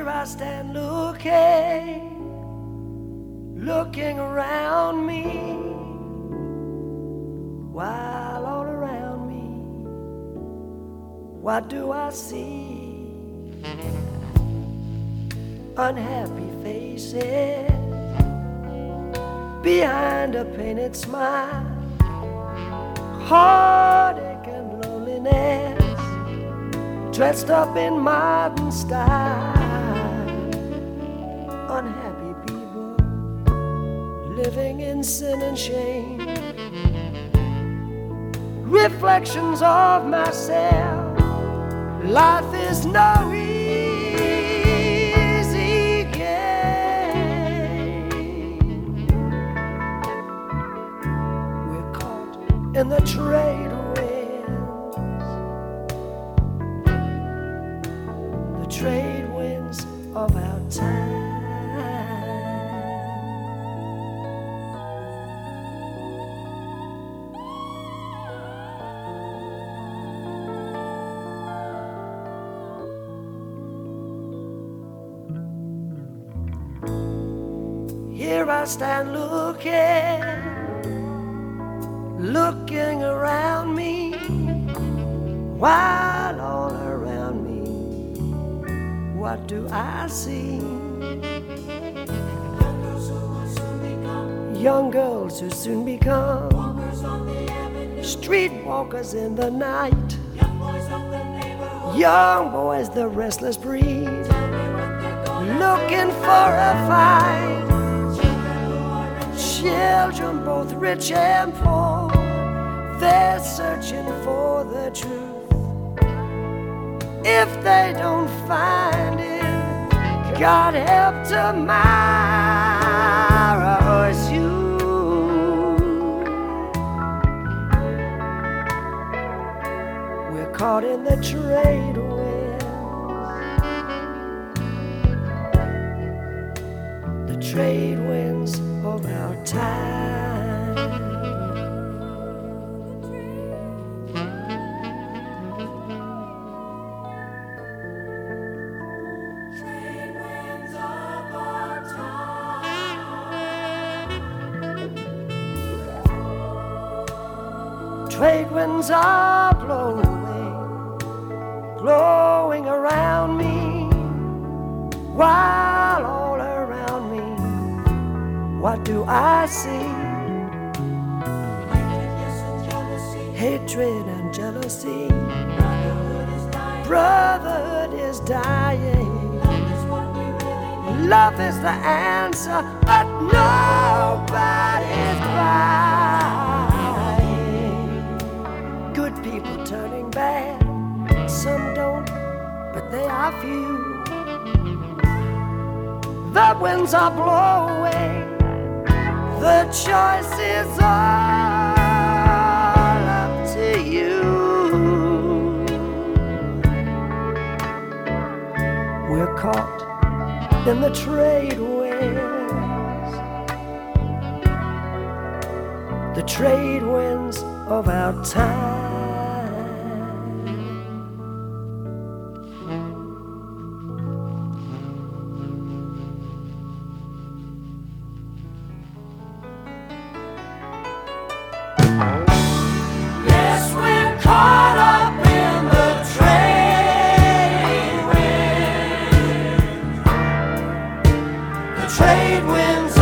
Here I stand looking, looking around me, while all around me, what do I see? Unhappy faces behind a painted smile, heartache and loneliness dressed up in modern style. Living in sin and shame. Reflections of myself. Life is no easy game. We're caught in the trade winds, the trade winds of our Here I stand looking, looking around me while all around me what do I see? Young girls who soon become streetwalkers in the night. Young boys, the restless breed, looking for a fight. Children, both rich and poor, they're searching for the truth if they don't find it. God help tomorrow's you. We're caught in the trade winds. The trade winds our time. trade winds are blowing, blowing around me, me, what do I see? Hatred and jealousy, brotherhood is dying. Love is the answer, but nobody's buying. Good people turning bad, some don't, but they are few. The winds are blowing, the choice is all up to you. We're caught in the trade winds, the trade winds of our time. trade winds